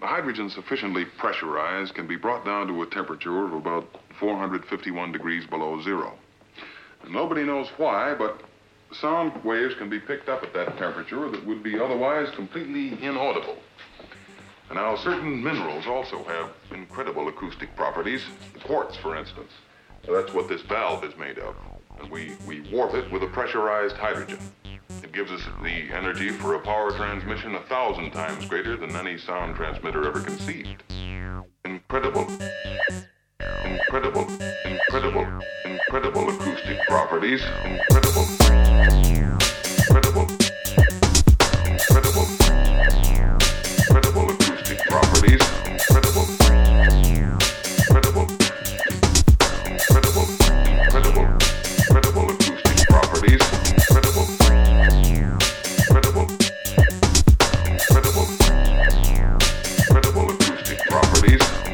hydrogen sufficiently pressurized can be brought down to a temperature of about 451 degrees below zero. And nobody knows why, but sound waves can be picked up at that temperature that would be otherwise completely inaudible. And now, certain minerals also have incredible acoustic properties. Quartz, for instance. So that's what this valve is made of. And we, we warp it with a pressurized hydrogen. It gives us the energy for a power transmission a thousand times greater than any sound transmitter ever conceived. Incredible. Incredible, incredible, incredible acoustic properties. Incredible. Properties.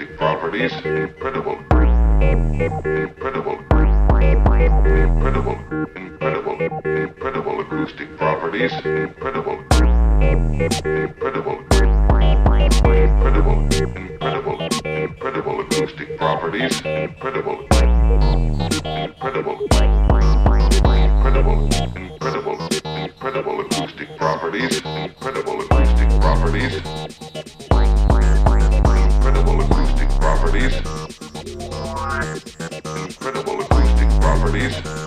Acoustic properties. Incredible, incredible, incredible, incredible, incredible acoustic properties. Incredible, incredible, incredible, incredible, incredible acoustic properties. Incredible. Incredible. Incredible. Incredible. Incredible acoustic properties. Incredible acoustic properties. properties, incredible acoustic properties.